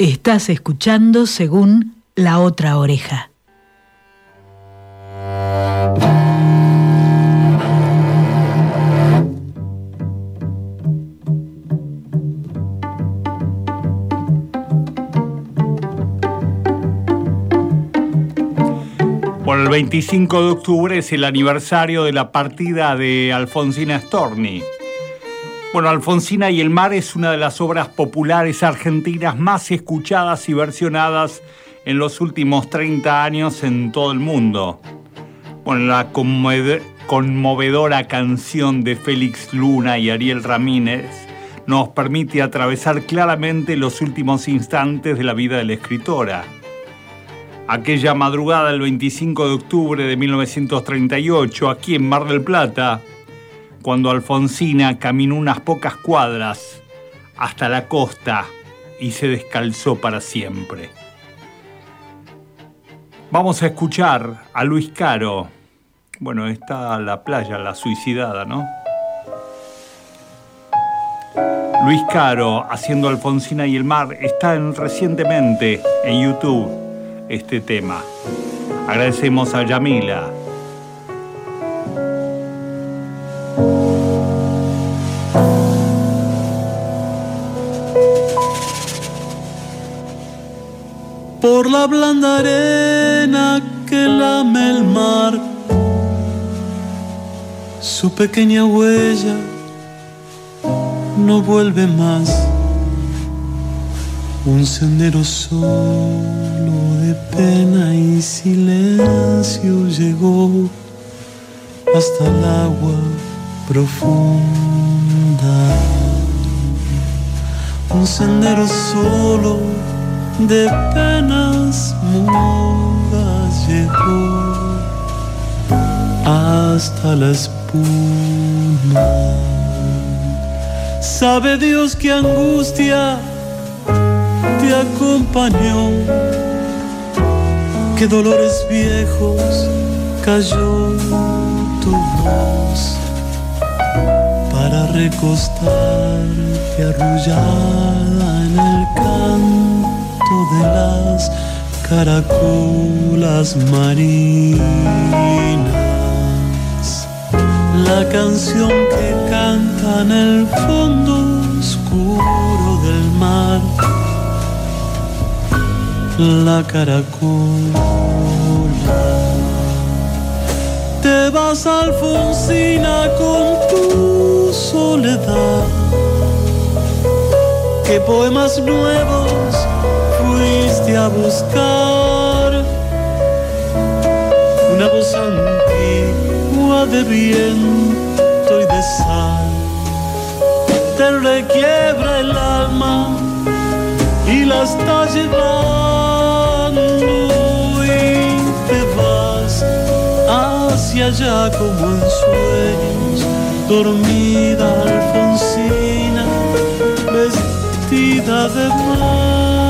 Estás escuchando según la otra oreja. Bueno, el 25 de octubre es el aniversario de la partida de Alfonsina Storni. Bueno, Alfonsina y el mar es una de las obras populares argentinas más escuchadas y versionadas en los últimos 30 años en todo el mundo. Bueno, la conmovedora canción de Félix Luna y Ariel Ramírez nos permite atravesar claramente los últimos instantes de la vida de la escritora. Aquella madrugada del 25 de octubre de 1938, aquí en Mar del Plata, cuando Alfonsina caminó unas pocas cuadras hasta la costa y se descalzó para siempre. Vamos a escuchar a Luis Caro. Bueno, está la playa, la suicidada, ¿no? Luis Caro haciendo Alfonsina y el mar está en, recientemente en YouTube este tema. Agradecemos a Yamila por la blanda arena que lame el mar. Su pequeña huella no vuelve más. Un sendero solo de pena y silencio llegó hasta el agua profunda. Un sendero solo de penas mudas llegó hasta la espuma. Sabe Dios que angustia te acompañó, que dolores viejos cayó tu voz para recostarte arrullada en el canto de las caracolas marinas. La canción que canta en el fondo oscuro del mar. La caracola. Te vas Alfonsina con tu soledad. Que poemas nuevos fuiste a buscar una voz antigua de viento y de sal. Te requiebra el alma y la está llevando y te vas hacia allá como en sueños, dormida Alfonsina, vestida de mar.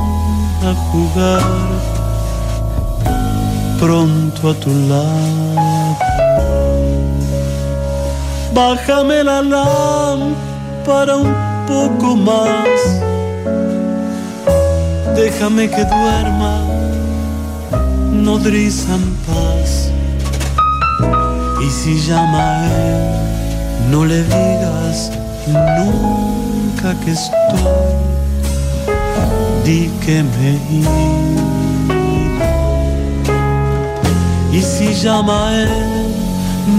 a jugar pronto a tu lado. Bájame la lámpara un poco más. Déjame que duerma nodriza en paz. Y si llama a él, no le digas nunca que estoy di que me Y si llama a él,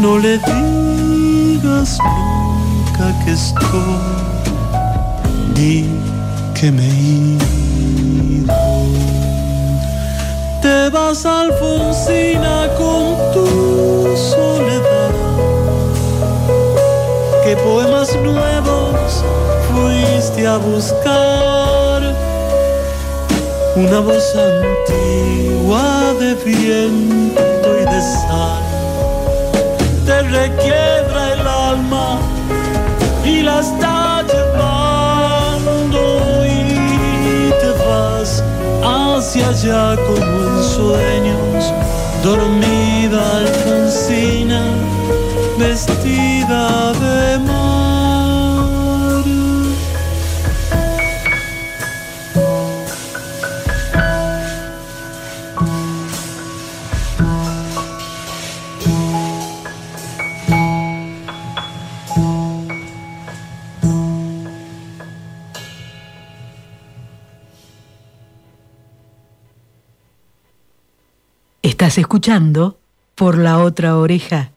no le digas nunca que estoy, di que me ido. Te vas Alfonsina con tu soledad. ¿Qué poemas nuevos fuiste a buscar? Una voz antigua de viento y de sal te requiebra el alma y la está llevando y te vas hacia allá como en sueños, dormida Alfonsina, vestida de mar. Estás escuchando por la otra oreja.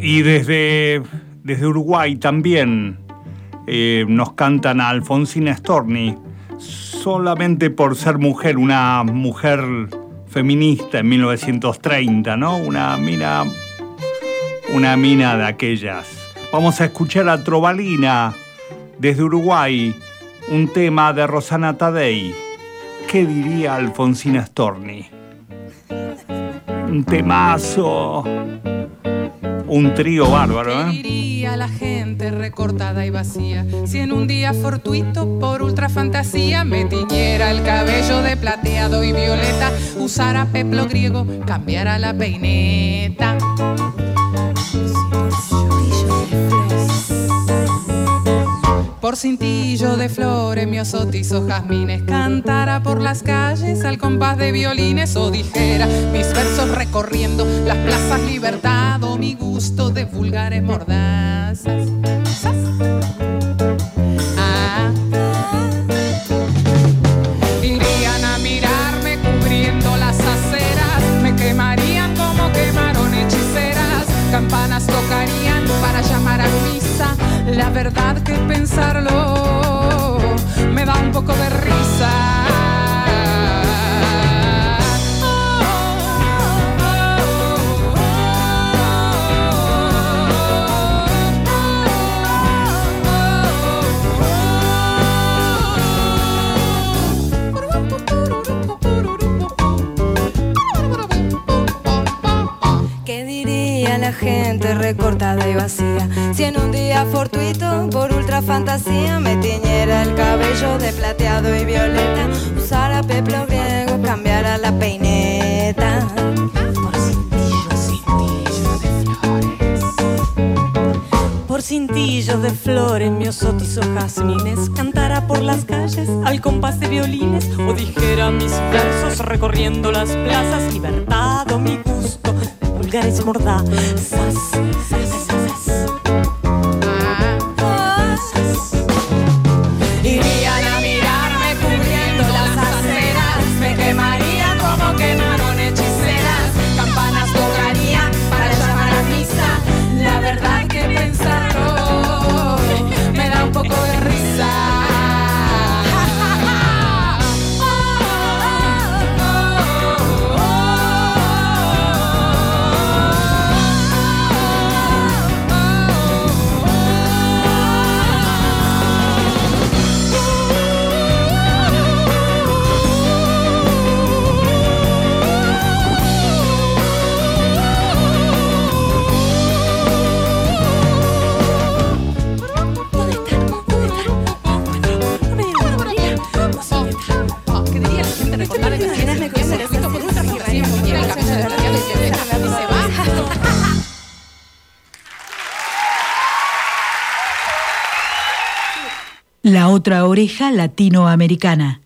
Y desde, desde Uruguay también eh, nos cantan a Alfonsina Storni, solamente por ser mujer, una mujer feminista en 1930, ¿no? Una mina, una mina de aquellas. Vamos a escuchar a Trovalina desde Uruguay, un tema de Rosana Tadei. ¿Qué diría Alfonsina Storni? Un temazo. Un trío bárbaro, ¿Qué ¿eh? diría la gente recortada y vacía si en un día fortuito por ultra fantasía me tiñera el cabello de plateado y violeta, usara peplo griego, cambiara la peineta? Cintillo de flores, miosotis o jazmines, cantara por las calles al compás de violines o dijera mis versos recorriendo las plazas libertad o mi gusto de vulgares mordazas. Verdad que pensarlo me da un poco de risa. ¿Qué diría la gente recortada y vacía? Si en un día fortuito, por ultra fantasía, me tiñera el cabello de plateado y violeta, usara peplo griego, cambiara la peineta. Por cintillos de flores, miosotis o jazmines, cantara por las calles al compás de violines o dijera mis versos recorriendo las plazas, libertad o mi gusto de vulgares mordazas. Otra oreja latinoamericana.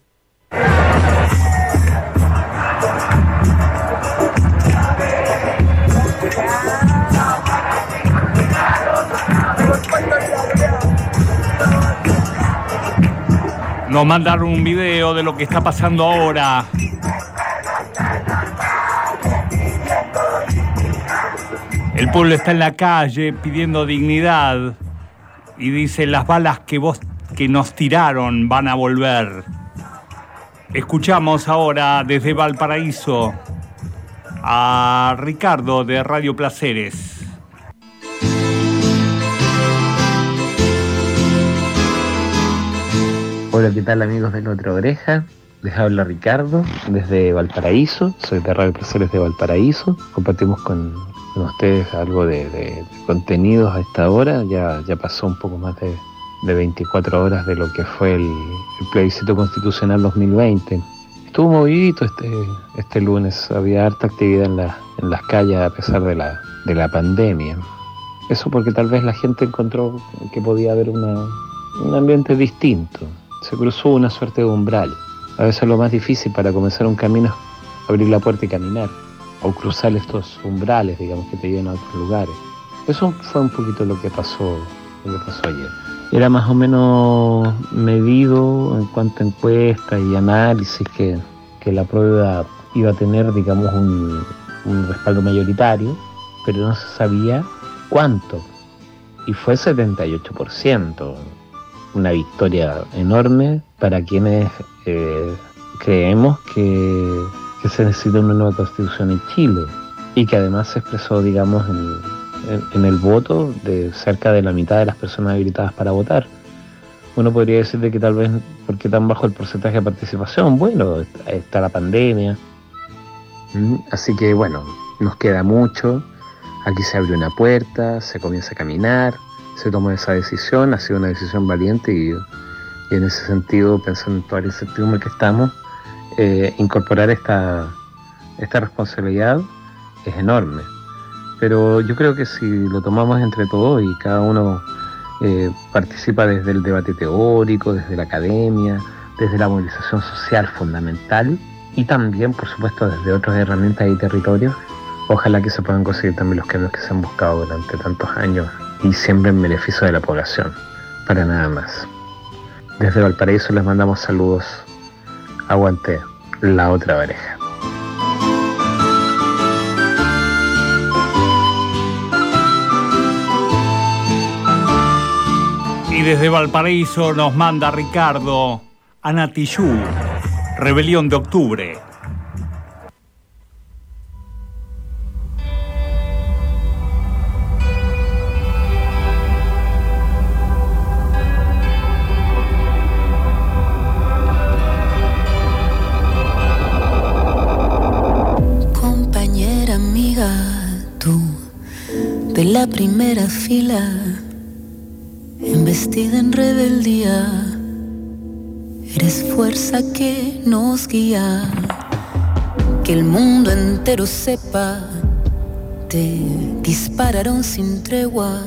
Nos mandaron un video de lo que está pasando ahora. El pueblo está en la calle pidiendo dignidad y dice las balas que vos que nos tiraron van a volver. Escuchamos ahora desde Valparaíso a Ricardo de Radio Placeres. Hola, ¿qué tal amigos de Nuestra Oreja? Les habla Ricardo desde Valparaíso, soy de Radio Placeres de Valparaíso. Compartimos con, ustedes algo de, contenidos a esta hora, ya, ya pasó un poco más de, 24 horas de lo que fue el, plebiscito constitucional 2020. Estuvo movidito este, este lunes, había harta actividad en, en las calles a pesar de la, de la pandemia. Eso porque tal vez la gente encontró que podía haber un ambiente distinto, se cruzó una suerte de umbral. A veces lo más difícil para comenzar un camino es abrir la puerta y caminar, o cruzar estos umbrales, digamos, que te llevan a otros lugares. Eso fue un poquito lo que pasó, lo que pasó ayer. Era más o menos medido en cuanto a encuestas y análisis que, que la prueba iba a tener, digamos, un, respaldo mayoritario, pero no se sabía cuánto. Y fue 78% una victoria enorme para quienes eh, creemos que, se necesita una nueva constitución en Chile y que además se expresó, digamos, en, el voto de cerca de la mitad de las personas habilitadas para votar. Uno podría decir de que tal vez, ¿por qué tan bajo el porcentaje de participación? Bueno, está la pandemia. Mm, así que bueno, nos queda mucho. Aquí se abre una puerta, se comienza a caminar se tomó esa decisión, ha sido una decisión valiente y, en ese sentido, pensando en toda la incertidumbre que estamos, eh, incorporar esta, esta responsabilidad es enorme. Pero yo creo que si lo tomamos entre todos y cada uno eh, participa desde el debate teórico, desde la academia, desde la movilización social fundamental y también, por supuesto, desde otras herramientas y territorios, ojalá que se puedan conseguir también los cambios que se han buscado durante tantos años y siempre en beneficio de la población, para nada más. Desde Valparaíso les mandamos saludos. Aguante la otra oreja. Y desde Valparaíso nos manda Ricardo Anatillú, Rebelión de Octubre. la primera fila, embestida en rebeldía, eres fuerza que nos guía, que el mundo entero sepa, te dispararon sin tregua,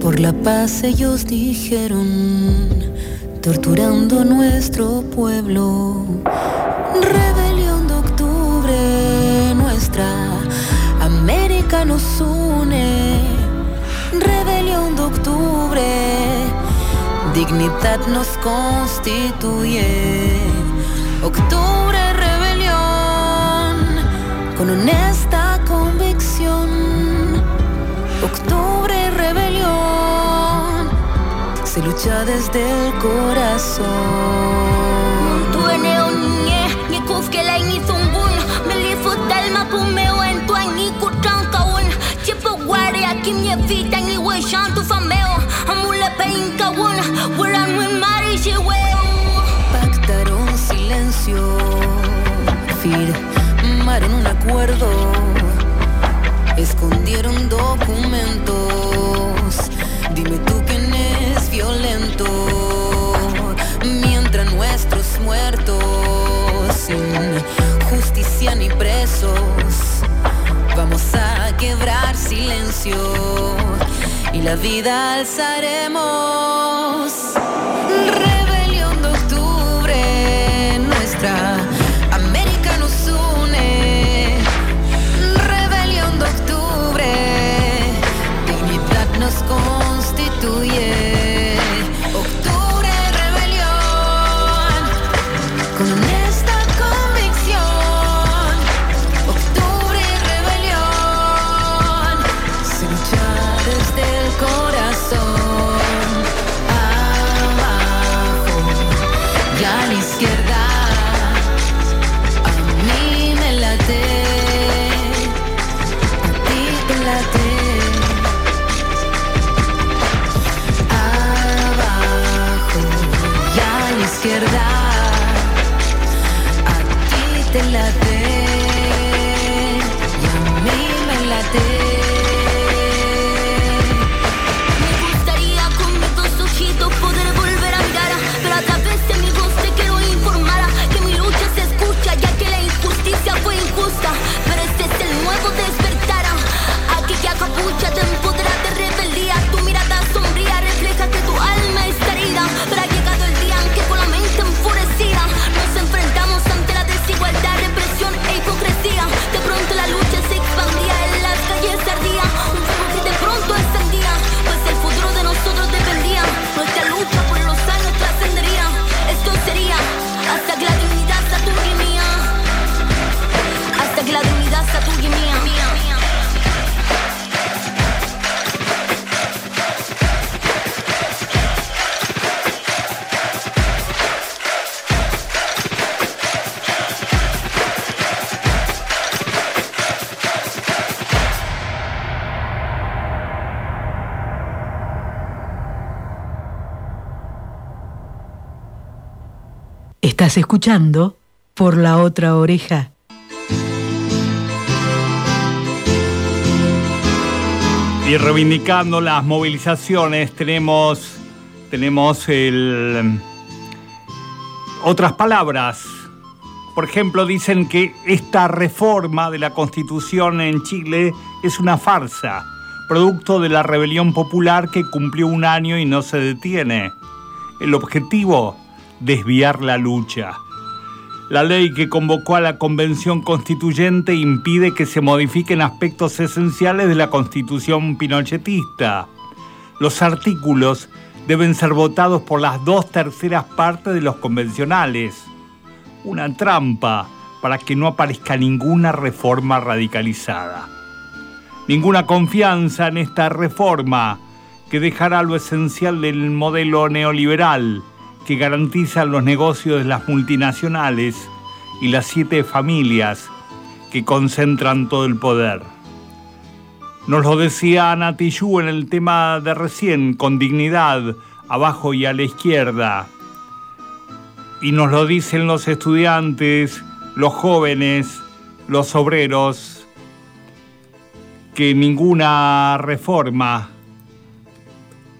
por la paz ellos dijeron, torturando nuestro pueblo, rebelión de octubre nuestra América nos une, dignidad nos constituye. Octubre, rebelión, con honesta convicción. Octubre, rebelión, se lucha desde el corazón. kimye vita ni we shantu fameo pactaron silencio firmaron un acuerdo. Escondieron documentos. Dime tú quién es violento. Mientras nuestros muertos sin justicia ni presos Vamos a quebrar silencio y la vida alzaremos. Estás escuchando por la otra oreja. Y reivindicando las movilizaciones tenemos, tenemos el, otras palabras. Por ejemplo, dicen que esta reforma de la Constitución en Chile es una farsa, producto de la rebelión popular que cumplió un año y no se detiene. El objetivo desviar la lucha. La ley que convocó a la Convención Constituyente impide que se modifiquen aspectos esenciales de la Constitución pinochetista. Los artículos deben ser votados por las dos terceras partes de los convencionales. Una trampa para que no aparezca ninguna reforma radicalizada. Ninguna confianza en esta reforma que dejará lo esencial del modelo neoliberal que garantizan los negocios de las multinacionales y las siete familias que concentran todo el poder. Nos lo decía Ana en el tema de recién, con dignidad, abajo y a la izquierda. Y nos lo dicen los estudiantes, los jóvenes, los obreros, que ninguna reforma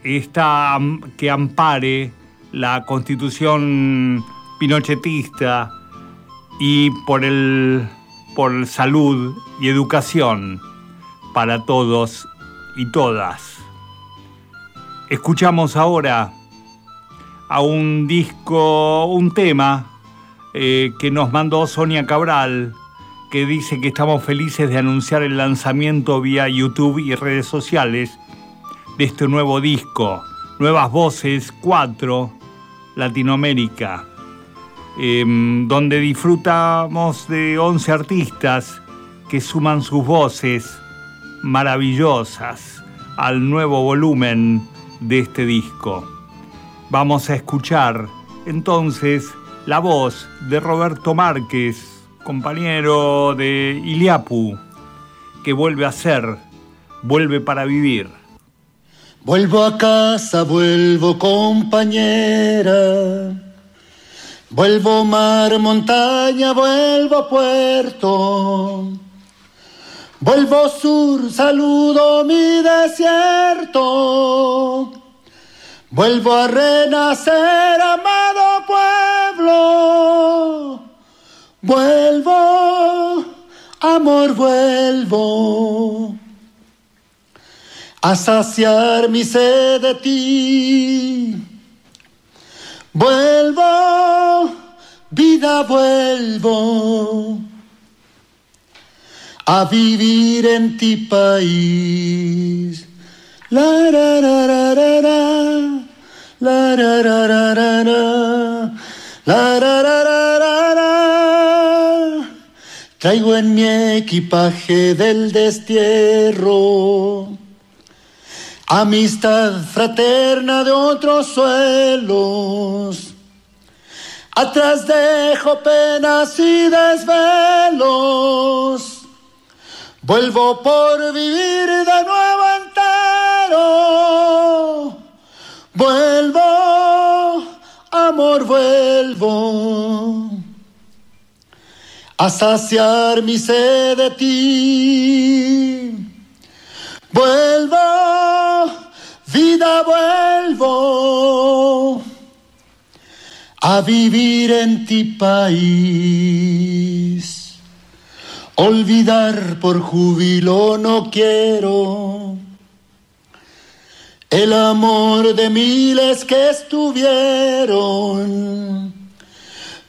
está que ampare la constitución pinochetista y por el por salud y educación para todos y todas. Escuchamos ahora a un disco, un tema eh, que nos mandó Sonia Cabral, que dice que estamos felices de anunciar el lanzamiento vía YouTube y redes sociales de este nuevo disco, Nuevas Voces 4, Latinoamérica, em, donde disfrutamos de 11 artistas que suman sus voces maravillosas al nuevo volumen de este disco. Vamos a escuchar entonces la voz de Roberto Márquez, compañero de Iliapu, que vuelve a ser, vuelve para vivir. Vuelvo a casa, vuelvo compañera. Vuelvo mar, montaña, vuelvo puerto. Vuelvo sur, saludo mi desierto. Vuelvo a renacer, amado pueblo. Vuelvo, amor, vuelvo a saciar mi sed de ti. Vuelvo, vida vuelvo, a vivir en ti país. La ra ra ra ra ra, la ra ra ra ra ra, la ra ra. Traigo en mi equipaje del destierro amistad fraterna de otros suelos. Atrás dejo penas y desvelos. Vuelvo por vivir de nuevo entero. Vuelvo, amor, vuelvo a saciar mi sed de ti. Vuelvo, vuelvo a vivir en ti país. Olvidar por júbilo no quiero el amor de miles que estuvieron.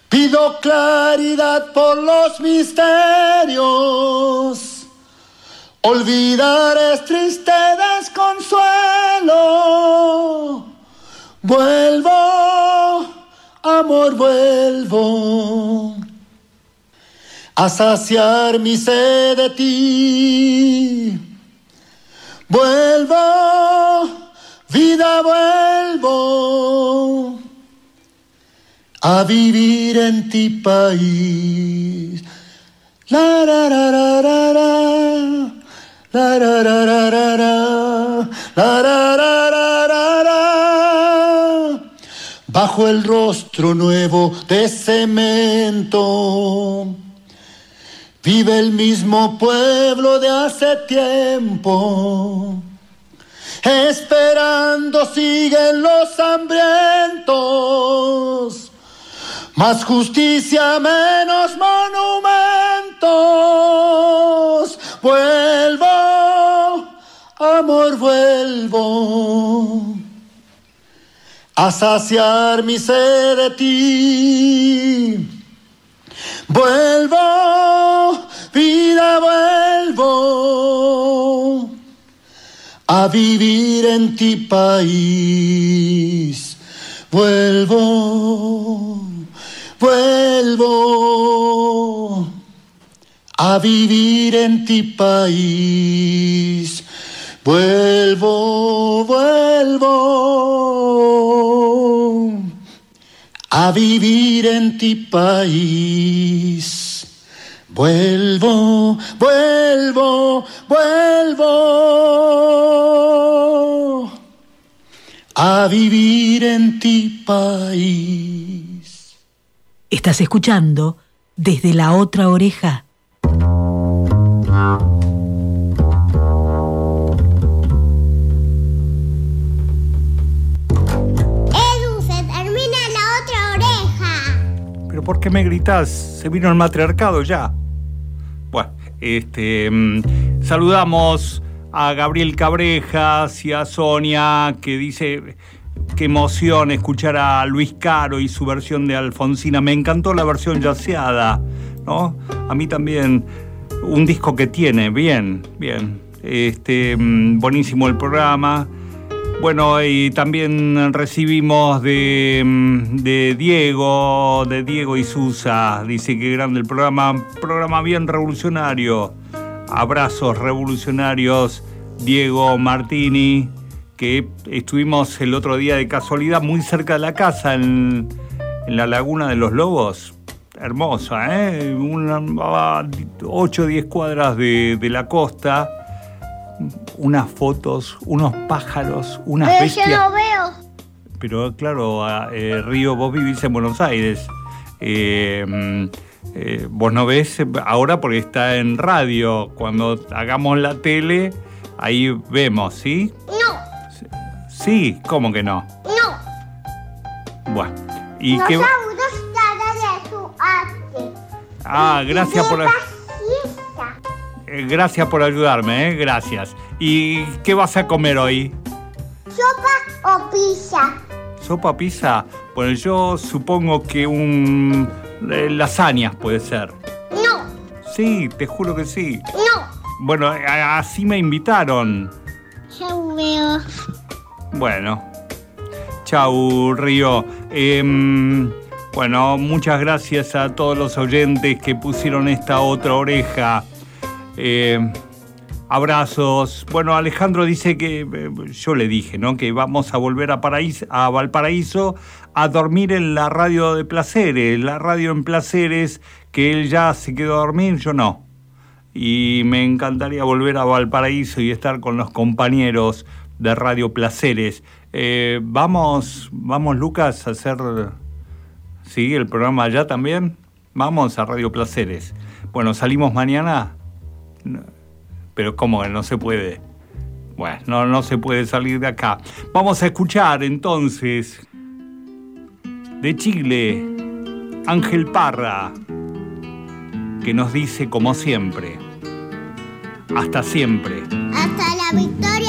Pido claridad por los misterios. Olvidar es triste desconsuelo. Vuelvo, amor, vuelvo a saciar mi sed de ti. Vuelvo, vida, vuelvo a vivir en ti país. La bajo el rostro nuevo de cemento. Vive el mismo pueblo de hace tiempo. Esperando siguen los hambrientos. Más justicia, menos monumentos. Vuelvo, amor, vuelvo a saciar mi sed de ti. Vuelvo, vida, vuelvo a vivir en ti país. Vuelvo, vuelvo a vivir en ti país. Vuelvo, vuelvo a vivir en ti país. Vuelvo, vuelvo, vuelvo a vivir en ti país. Estás escuchando desde la otra oreja. Edu, se termina la otra oreja. ¿Pero por qué me gritás? Se vino el matriarcado ya. Bueno, este. mm, saludamos a Gabriel Cabrejas y a Sonia, que dice. Qué emoción escuchar a Luis Caro y su versión de Alfonsina. Me encantó la versión yaceada, ¿no? A mí también. Un disco que tiene, bien, bien. Este, mm, buenísimo el programa. Bueno, y también recibimos de, mm, de Diego, de Diego y Susa. Dice que grande el programa, programa bien revolucionario. Abrazos revolucionarios, Diego Martini, que estuvimos el otro día de casualidad muy cerca de la casa, en, en la Laguna de los Lobos. Hermosa, ¿eh? Una, a 8 o 10 cuadras de, de la costa. Unas fotos, unos pájaros, unas Pero bestias. yo no veo. Pero claro, a- eh, Río, vos vivís en Buenos Aires. Eh, mm, eh, vos no ves ahora porque está en radio. Cuando hagamos la tele, ahí vemos, ¿sí? Sí, ¿cómo que no? no. Bueno, ¿y Los qué? de su arte. Ah, gracias por, siesta. eh, gracias por ayudarme, ¿eh? Gracias. ¿Y qué vas a comer hoy? Sopa o pizza. ¿Sopa pizza? Bueno, yo supongo que un... eh, lasañas puede ser. No, Sí, te juro que sí. no. Bueno, así me invitaron. Yo veo. Bueno. Chau, Río. Em, Bueno, muchas gracias a todos los oyentes que pusieron esta otra oreja. Eh, abrazos. Bueno, Alejandro dice que, eh, yo le dije, ¿no? Que vamos a volver a, a Valparaíso a dormir en la radio de Placeres, la radio en Placeres, que él ya se quedó a dormir, yo no. Y me encantaría volver a Valparaíso y estar con los compañeros de Radio Placeres. Eh, vamos, vamos Lucas a hacer, sí, el programa allá también. Vamos a Radio Placeres. Bueno, salimos mañana pero ¿cómo no se puede? Bueno, no, no se puede salir de acá. Vamos a escuchar entonces de Chile, Ángel Parra, que nos dice como siempre, hasta siempre. Hasta la victoria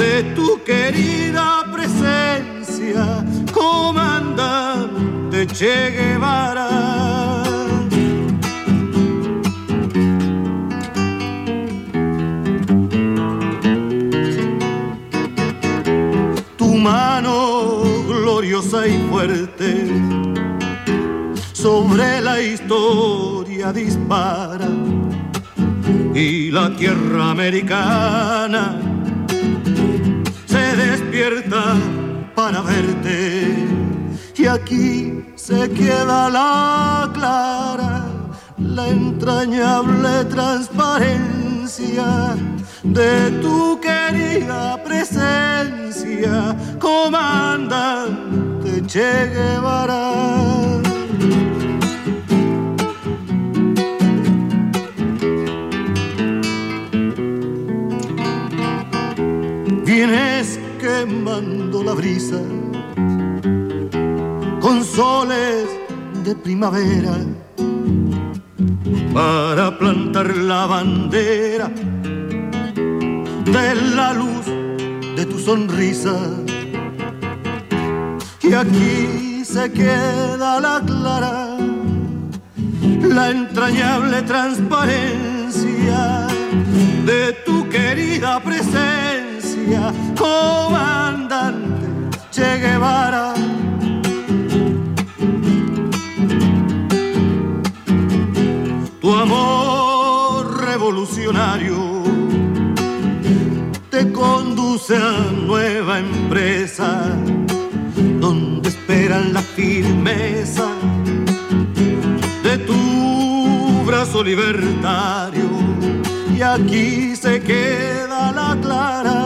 de tu querida presencia, comandante Che Guevara. mano gloriosa y fuerte sobre la historia dispara y la tierra americana para verte y aquí se queda la clara la entrañable transparencia de tu querida presencia, comandante Che Guevara. Vienes quemando la brisa con soles de primavera para plantar la bandera de la luz de tu sonrisa. Y aquí se queda la clara, la entrañable transparencia de tu querida presencia, comandante Che Guevara. Tu amor revolucionario conduce a nueva empresa donde esperan la firmeza de tu brazo libertario y aquí se queda la clara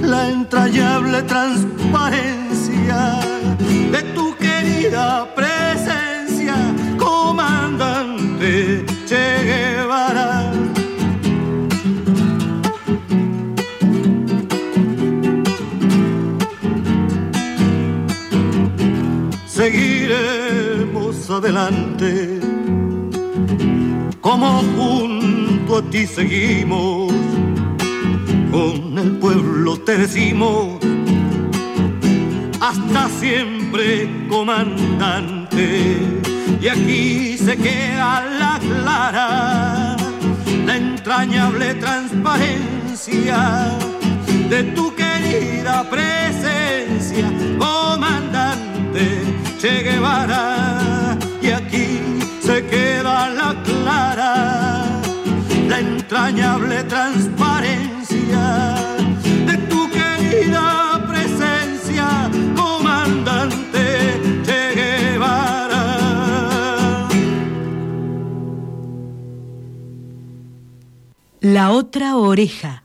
la entrañable transparencia de tu querida presencia comandante Che Guevara. Seguiremos adelante, como junto a ti seguimos, con el pueblo te decimos, hasta siempre comandante, y aquí se queda la clara, la entrañable transparencia de tu querida presencia, comandante Che Guevara. Y aquí se queda la clara, la entrañable transparencia querida presencia, comandante Che Guevara. La otra oreja